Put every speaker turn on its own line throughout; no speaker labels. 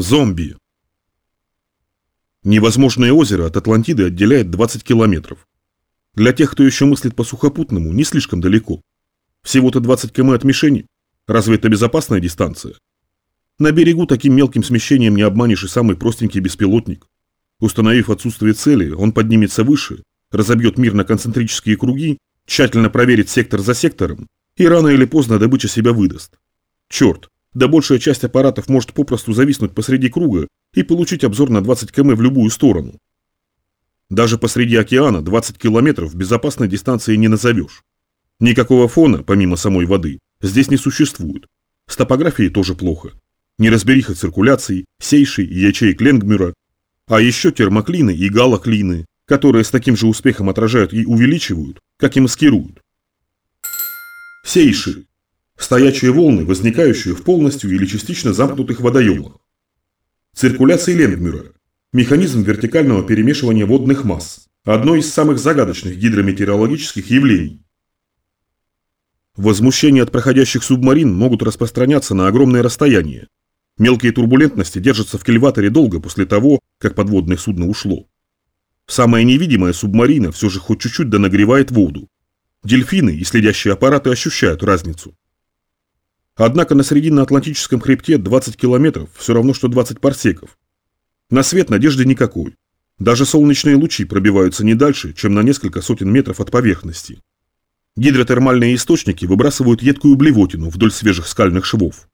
Зомби. Невозможное озеро от Атлантиды отделяет 20 километров. Для тех, кто еще мыслит по сухопутному, не слишком далеко. Всего-то 20 км от мишени. Разве это безопасная дистанция? На берегу таким мелким смещением не обманешь и самый простенький беспилотник. Установив отсутствие цели, он поднимется выше, разобьет мир на концентрические круги, тщательно проверит сектор за сектором, и рано или поздно добыча себя выдаст. Черт, да большая часть аппаратов может попросту зависнуть посреди круга и получить обзор на 20 км в любую сторону. Даже посреди океана 20 километров безопасной дистанции не назовешь. Никакого фона, помимо самой воды, здесь не существует. С топографией тоже плохо. Неразбериха циркуляций, сейшей и ячеек Ленгмюра, а еще термоклины и галоклины, которые с таким же успехом отражают и увеличивают, как и маскируют. Сейши Стоячие волны, возникающие в полностью или частично замкнутых водоемах. Циркуляция Ленгмюра. Механизм вертикального перемешивания водных масс. Одно из самых загадочных гидрометеорологических явлений. Возмущения от проходящих субмарин могут распространяться на огромное расстояние. Мелкие турбулентности держатся в кильваторе долго после того, как подводное судно ушло. Самая невидимая субмарина все же хоть чуть-чуть да нагревает воду. Дельфины и следящие аппараты ощущают разницу. Однако на Срединно-Атлантическом хребте 20 километров все равно, что 20 парсеков. На свет надежды никакой. Даже солнечные лучи пробиваются не дальше, чем на несколько сотен метров от поверхности. Гидротермальные источники выбрасывают едкую блевотину вдоль свежих скальных швов.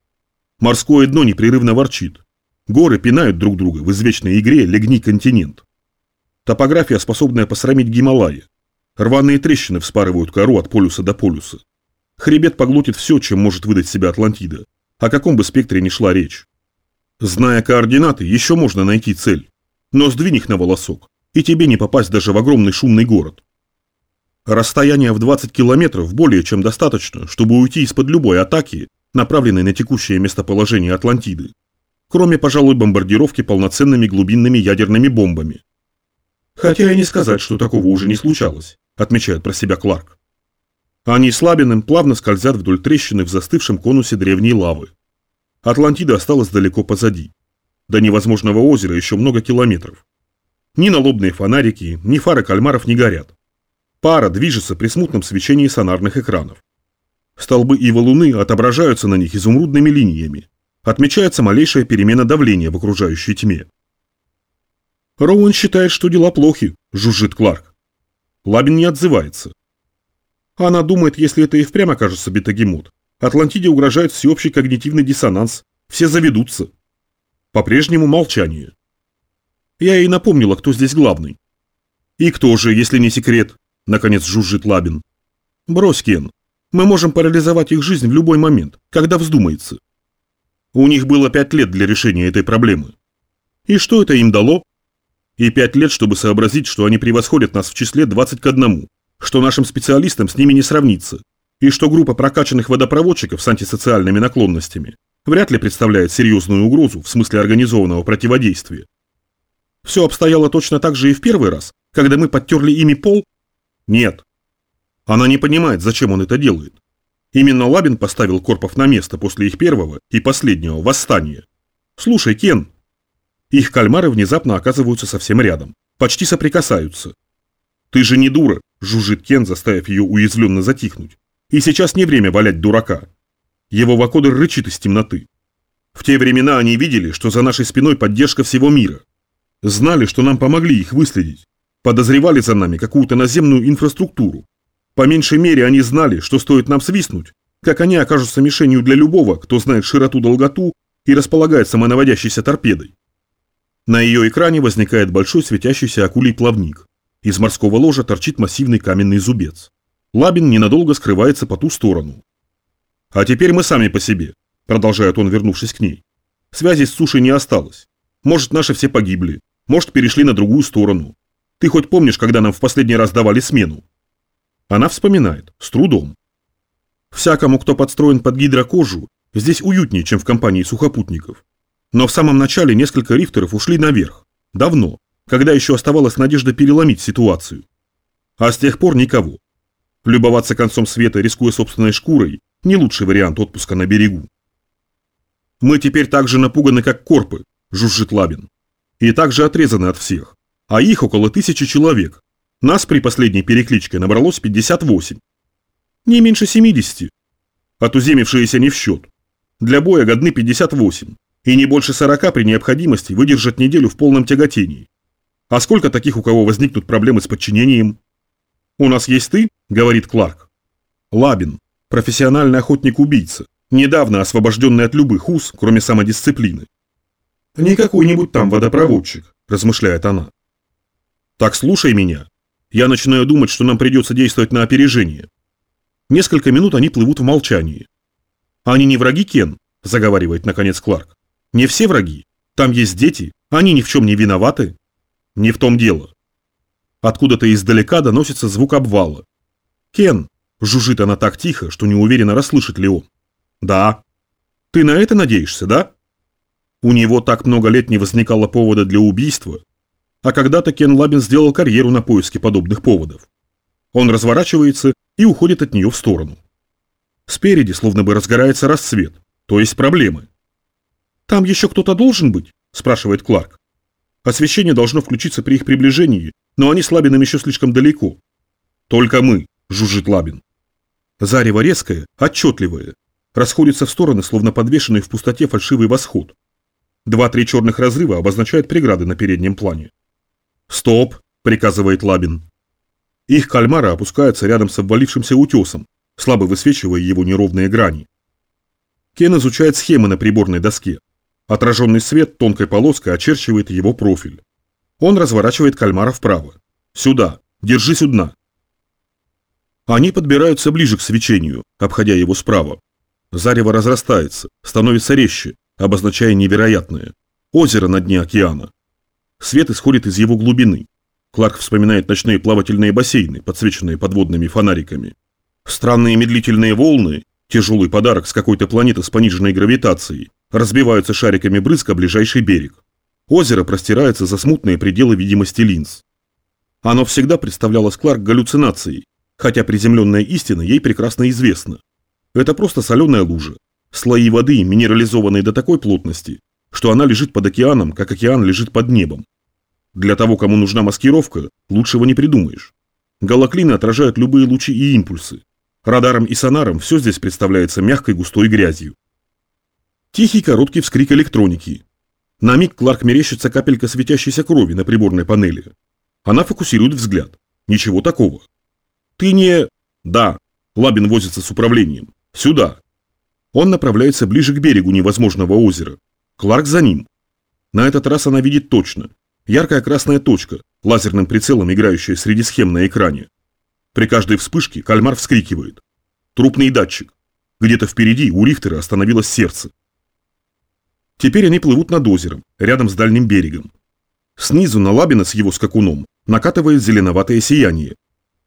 Морское дно непрерывно ворчит. Горы пинают друг друга в извечной игре «Легни континент». Топография, способная посрамить Гималаи. Рваные трещины вспарывают кору от полюса до полюса. Хребет поглотит все, чем может выдать себя Атлантида. О каком бы спектре ни шла речь. Зная координаты, еще можно найти цель. Но сдвинь их на волосок, и тебе не попасть даже в огромный шумный город. Расстояние в 20 километров более чем достаточно, чтобы уйти из-под любой атаки, направленной на текущее местоположение Атлантиды. Кроме, пожалуй, бомбардировки полноценными глубинными ядерными бомбами. Хотя и не сказать, что такого уже не случалось, отмечает про себя Кларк. Они с Лабиным плавно скользят вдоль трещины в застывшем конусе древней лавы. Атлантида осталась далеко позади. До невозможного озера еще много километров. Ни налобные фонарики, ни фары кальмаров не горят. Пара движется при смутном свечении сонарных экранов. Столбы ива Луны отображаются на них изумрудными линиями. Отмечается малейшая перемена давления в окружающей тьме. Роуэн считает, что дела плохи, жужжит Кларк. Лабин не отзывается. Она думает, если это и впрямь окажется бетагемот, Атлантиде угрожает всеобщий когнитивный диссонанс, все заведутся. По-прежнему молчание. Я ей напомнила, кто здесь главный. И кто же, если не секрет, наконец жужжит Лабин. Брось, Кен, мы можем парализовать их жизнь в любой момент, когда вздумается. У них было пять лет для решения этой проблемы. И что это им дало? И пять лет, чтобы сообразить, что они превосходят нас в числе 20 к одному что нашим специалистам с ними не сравнится, и что группа прокачанных водопроводчиков с антисоциальными наклонностями вряд ли представляет серьезную угрозу в смысле организованного противодействия. Все обстояло точно так же и в первый раз, когда мы подтерли ими пол? Нет. Она не понимает, зачем он это делает. Именно Лабин поставил Корпов на место после их первого и последнего восстания. Слушай, Кен. Их кальмары внезапно оказываются совсем рядом, почти соприкасаются. Ты же не дура, жужжит Кен, заставив ее уязвленно затихнуть. И сейчас не время валять дурака. Его вакодер рычит из темноты. В те времена они видели, что за нашей спиной поддержка всего мира. Знали, что нам помогли их выследить. Подозревали за нами какую-то наземную инфраструктуру. По меньшей мере они знали, что стоит нам свистнуть, как они окажутся мишенью для любого, кто знает широту-долготу и располагает самонаводящейся торпедой. На ее экране возникает большой светящийся акулий плавник. Из морского ложа торчит массивный каменный зубец. Лабин ненадолго скрывается по ту сторону. «А теперь мы сами по себе», – продолжает он, вернувшись к ней. «Связи с сушей не осталось. Может, наши все погибли, может, перешли на другую сторону. Ты хоть помнишь, когда нам в последний раз давали смену?» Она вспоминает, с трудом. Всякому, кто подстроен под гидрокожу, здесь уютнее, чем в компании сухопутников. Но в самом начале несколько рифтеров ушли наверх. Давно когда еще оставалась надежда переломить ситуацию. А с тех пор никого. Любоваться концом света, рискуя собственной шкурой, не лучший вариант отпуска на берегу. Мы теперь так же напуганы, как корпы, жужжит Лабин. И также отрезаны от всех. А их около тысячи человек. Нас при последней перекличке набралось 58. Не меньше 70. Отуземившиеся не в счет. Для боя годны 58. И не больше 40 при необходимости выдержат неделю в полном тяготении. А сколько таких, у кого возникнут проблемы с подчинением? «У нас есть ты?» – говорит Кларк. Лабин, профессиональный охотник-убийца, недавно освобожденный от любых уз, кроме самодисциплины. «Не какой-нибудь там водопроводчик», – размышляет она. «Так слушай меня. Я начинаю думать, что нам придется действовать на опережение». Несколько минут они плывут в молчании. «Они не враги, Кен?» – заговаривает наконец Кларк. «Не все враги. Там есть дети, они ни в чем не виноваты». «Не в том дело». Откуда-то издалека доносится звук обвала. «Кен!» – жужжит она так тихо, что не уверена, расслышит ли он. «Да». «Ты на это надеешься, да?» У него так много лет не возникало повода для убийства, а когда-то Кен Лабин сделал карьеру на поиске подобных поводов. Он разворачивается и уходит от нее в сторону. Спереди словно бы разгорается рассвет, то есть проблемы. «Там еще кто-то должен быть?» – спрашивает Кларк. Освещение должно включиться при их приближении, но они с Лабиным еще слишком далеко. «Только мы», – жужжит Лабин. Зарево резкое, отчетливое, расходится в стороны, словно подвешенный в пустоте фальшивый восход. Два-три черных разрыва обозначают преграды на переднем плане. «Стоп!» – приказывает Лабин. Их кальмары опускаются рядом с обвалившимся утесом, слабо высвечивая его неровные грани. Кен изучает схемы на приборной доске. Отраженный свет тонкой полоской очерчивает его профиль. Он разворачивает кальмара вправо. «Сюда! Держись у дна!» Они подбираются ближе к свечению, обходя его справа. Зарево разрастается, становится резче, обозначая невероятное. Озеро на дне океана. Свет исходит из его глубины. Кларк вспоминает ночные плавательные бассейны, подсвеченные подводными фонариками. Странные медлительные волны, тяжелый подарок с какой-то планеты с пониженной гравитацией, разбиваются шариками брызг о ближайший берег. Озеро простирается за смутные пределы видимости линз. Оно всегда представлялось Кларк галлюцинацией, хотя приземленная истина ей прекрасно известна. Это просто соленая лужа, Слои воды минерализованные до такой плотности, что она лежит под океаном, как океан лежит под небом. Для того, кому нужна маскировка, лучшего не придумаешь. Галоклины отражают любые лучи и импульсы. Радаром и сонаром все здесь представляется мягкой густой грязью. Тихий короткий вскрик электроники. На миг Кларк мерещится капелька светящейся крови на приборной панели. Она фокусирует взгляд. Ничего такого. Ты не... Да. Лабин возится с управлением. Сюда. Он направляется ближе к берегу невозможного озера. Кларк за ним. На этот раз она видит точно. Яркая красная точка, лазерным прицелом играющая среди схем на экране. При каждой вспышке кальмар вскрикивает. Трупный датчик. Где-то впереди у Рихтера остановилось сердце. Теперь они плывут над озером, рядом с дальним берегом. Снизу на Лабина с его скакуном накатывает зеленоватое сияние.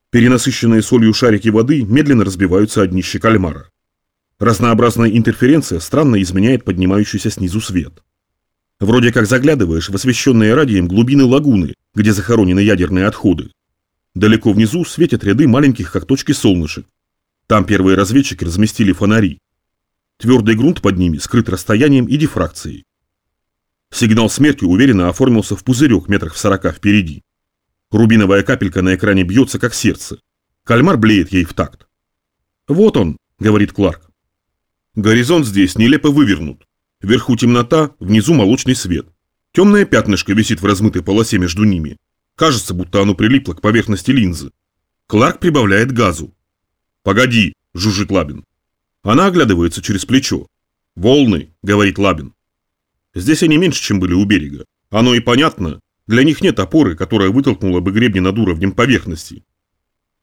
Перенасыщенные солью шарики воды медленно разбиваются о днище кальмара. Разнообразная интерференция странно изменяет поднимающийся снизу свет. Вроде как заглядываешь в освещенные радием глубины лагуны, где захоронены ядерные отходы. Далеко внизу светят ряды маленьких как точки солнышек. Там первые разведчики разместили фонари. Твердый грунт под ними скрыт расстоянием и дифракцией. Сигнал смерти уверенно оформился в пузырек метрах в сорока впереди. Рубиновая капелька на экране бьется, как сердце. Кальмар блеет ей в такт. «Вот он», — говорит Кларк. Горизонт здесь нелепо вывернут. Вверху темнота, внизу молочный свет. Темное пятнышко висит в размытой полосе между ними. Кажется, будто оно прилипло к поверхности линзы. Кларк прибавляет газу. «Погоди», – жужжит Лабин. Она оглядывается через плечо. «Волны», – говорит Лабин. Здесь они меньше, чем были у берега. Оно и понятно. Для них нет опоры, которая вытолкнула бы гребни над уровнем поверхности.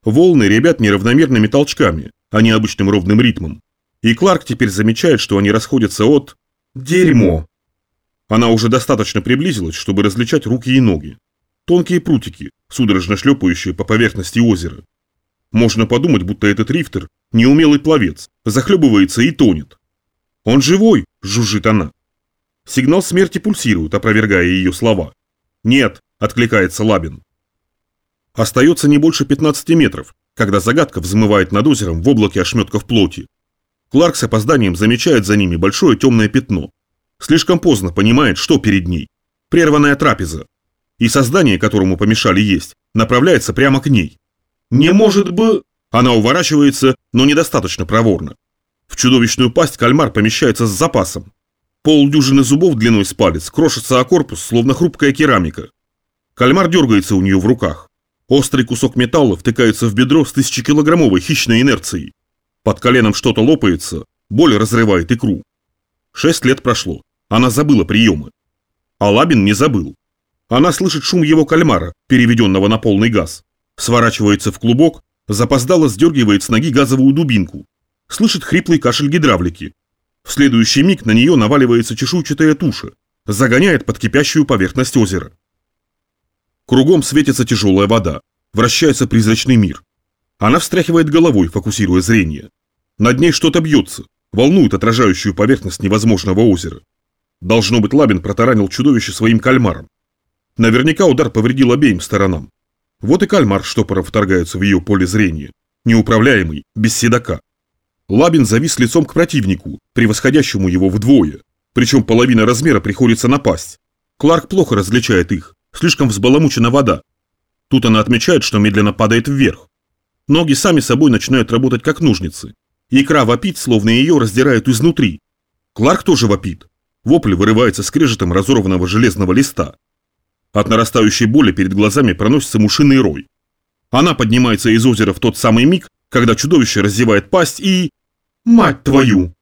Волны ребят неравномерными толчками, а не обычным ровным ритмом. И Кларк теперь замечает, что они расходятся от... Дерьмо. Она уже достаточно приблизилась, чтобы различать руки и ноги. Тонкие прутики, судорожно шлепающие по поверхности озера. Можно подумать, будто этот рифтер – неумелый пловец, захлебывается и тонет. «Он живой!» – жужжит она. Сигнал смерти пульсирует, опровергая ее слова. «Нет!» – откликается Лабин. Остается не больше 15 метров, когда загадка взмывает над озером в облаке ошметков плоти. Кларк с опозданием замечает за ними большое темное пятно. слишком поздно понимает, что перед ней. Прерванная трапеза. И создание, которому помешали есть, направляется прямо к ней. Не может бы... Она уворачивается, но недостаточно проворно. В чудовищную пасть кальмар помещается с запасом. Полдюжины зубов длиной с палец крошится о корпус, словно хрупкая керамика. Кальмар дергается у нее в руках. Острый кусок металла втыкается в бедро с тысячекилограммовой хищной инерцией. Под коленом что-то лопается, боль разрывает икру. Шесть лет прошло, она забыла приемы. А Лабин не забыл. Она слышит шум его кальмара, переведенного на полный газ. Сворачивается в клубок, запоздало сдергивает с ноги газовую дубинку. Слышит хриплый кашель гидравлики. В следующий миг на нее наваливается чешуйчатая туша, загоняет под кипящую поверхность озера. Кругом светится тяжелая вода, вращается призрачный мир. Она встряхивает головой, фокусируя зрение. Над ней что-то бьется, волнует отражающую поверхность невозможного озера. Должно быть, Лабин протаранил чудовище своим кальмаром. Наверняка удар повредил обеим сторонам. Вот и кальмар штопором вторгается в ее поле зрения. Неуправляемый, без седока. Лабин завис лицом к противнику, превосходящему его вдвое. Причем половина размера приходится на пасть. Кларк плохо различает их, слишком взбаламучена вода. Тут она отмечает, что медленно падает вверх. Ноги сами собой начинают работать как ножницы. Икра вопит, словно ее раздирают изнутри. Кларк тоже вопит. Вопль вырывается скрежетом разорванного железного листа. От нарастающей боли перед глазами проносится мушиный рой. Она поднимается из озера в тот самый миг, когда чудовище раздевает пасть и... Мать твою!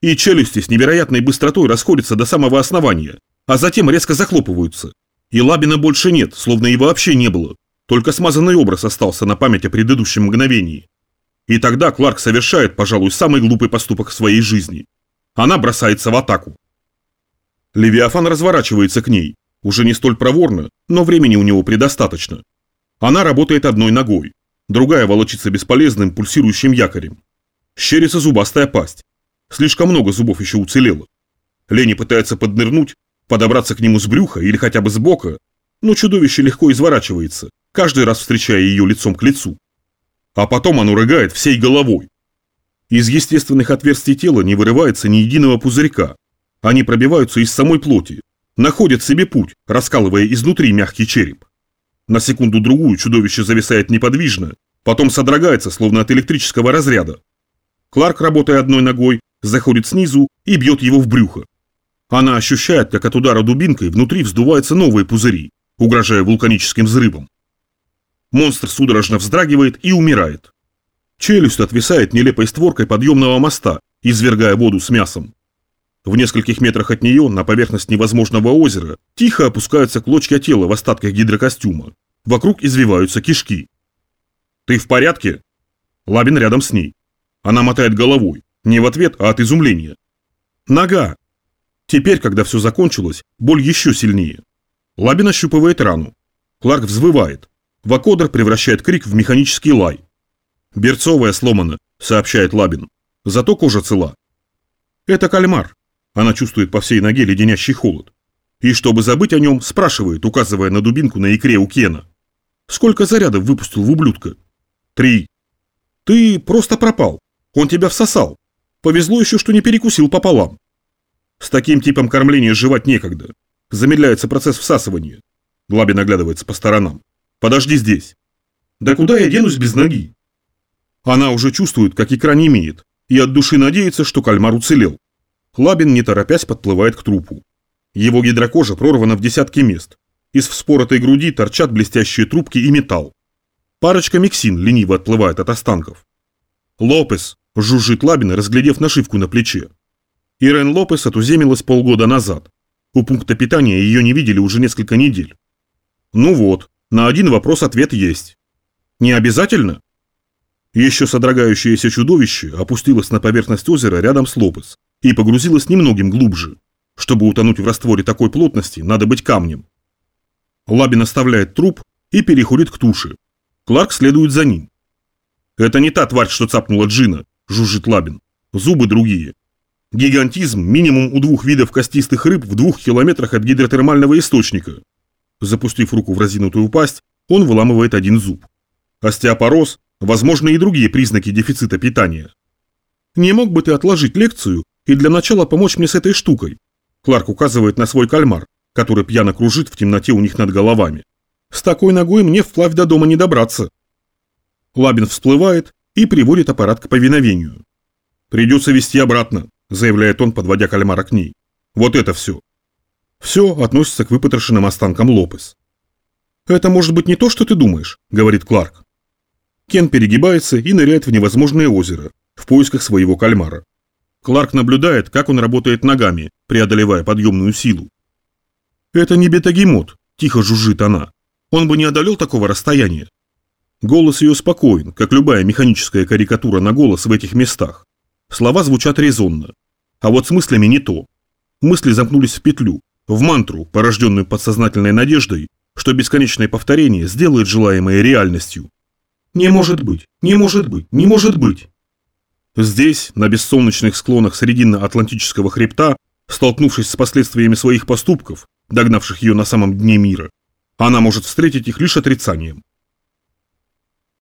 И челюсти с невероятной быстротой расходятся до самого основания, а затем резко захлопываются. И Лабина больше нет, словно и вообще не было. Только смазанный образ остался на память о предыдущем мгновении. И тогда Кларк совершает, пожалуй, самый глупый поступок в своей жизни. Она бросается в атаку. Левиафан разворачивается к ней, уже не столь проворно, но времени у него предостаточно. Она работает одной ногой, другая волочится бесполезным пульсирующим якорем. Щерится зубастая пасть. Слишком много зубов еще уцелело. Лени пытается поднырнуть, подобраться к нему с брюха или хотя бы с бока, но чудовище легко изворачивается, каждый раз встречая ее лицом к лицу. А потом оно рыгает всей головой. Из естественных отверстий тела не вырывается ни единого пузырька. Они пробиваются из самой плоти, находят себе путь, раскалывая изнутри мягкий череп. На секунду-другую чудовище зависает неподвижно, потом содрогается, словно от электрического разряда. Кларк, работая одной ногой, заходит снизу и бьет его в брюхо. Она ощущает, как от удара дубинкой внутри вздуваются новые пузыри, угрожая вулканическим взрывом. Монстр судорожно вздрагивает и умирает. Челюсть отвисает нелепой створкой подъемного моста, извергая воду с мясом. В нескольких метрах от нее, на поверхность невозможного озера, тихо опускаются клочья тела в остатках гидрокостюма. Вокруг извиваются кишки. «Ты в порядке?» Лабин рядом с ней. Она мотает головой, не в ответ, а от изумления. «Нога!» Теперь, когда все закончилось, боль еще сильнее. Лабин ощупывает рану. Кларк взвывает. Вакодер превращает крик в механический лай. «Берцовая сломана», — сообщает Лабин. «Зато кожа цела». «Это кальмар». Она чувствует по всей ноге леденящий холод. И чтобы забыть о нем, спрашивает, указывая на дубинку на икре у Кена. «Сколько зарядов выпустил в ублюдка?» «Три». «Ты просто пропал. Он тебя всосал. Повезло еще, что не перекусил пополам». С таким типом кормления жевать некогда. Замедляется процесс всасывания. Лабин оглядывается по сторонам. Подожди здесь. Да куда я денусь без ноги? Она уже чувствует, как икра не имеет, и от души надеется, что кальмар уцелел. Лабин, не торопясь, подплывает к трупу. Его гидрокожа прорвана в десятки мест. Из вспоротой груди торчат блестящие трубки и металл. Парочка миксин лениво отплывает от останков. «Лопес!» – жужжит Лабин, разглядев нашивку на плече. Ирен Лопес отуземилась полгода назад. У пункта питания ее не видели уже несколько недель. Ну вот, на один вопрос ответ есть. Не обязательно? Еще содрогающееся чудовище опустилось на поверхность озера рядом с Лопес и погрузилось немногим глубже. Чтобы утонуть в растворе такой плотности, надо быть камнем. Лабин оставляет труп и переходит к туше. Кларк следует за ним. «Это не та тварь, что цапнула Джина», – жужжит Лабин. «Зубы другие. Гигантизм минимум у двух видов костистых рыб в двух километрах от гидротермального источника. Запустив руку в разинутую пасть, он выламывает один зуб. Остеопороз, возможно и другие признаки дефицита питания. Не мог бы ты отложить лекцию и для начала помочь мне с этой штукой? Кларк указывает на свой кальмар, который пьяно кружит в темноте у них над головами. С такой ногой мне вплавь до дома не добраться. Лабин всплывает и приводит аппарат к повиновению. «Придется вести обратно», – заявляет он, подводя кальмара к ней. «Вот это все». Все относится к выпотрошенным останкам Лопес. «Это может быть не то, что ты думаешь», – говорит Кларк. Кен перегибается и ныряет в невозможное озеро в поисках своего кальмара. Кларк наблюдает, как он работает ногами, преодолевая подъемную силу. «Это не бетагемот», – тихо жужжит она. «Он бы не одолел такого расстояния». Голос ее спокоен, как любая механическая карикатура на голос в этих местах. Слова звучат резонно. А вот с мыслями не то. Мысли замкнулись в петлю, в мантру, порожденную подсознательной надеждой, что бесконечное повторение сделает желаемое реальностью. «Не может быть! Не может быть! Не может быть!» Здесь, на бессолнечных склонах Срединно-Атлантического хребта, столкнувшись с последствиями своих поступков, догнавших ее на самом дне мира, она может встретить их лишь отрицанием.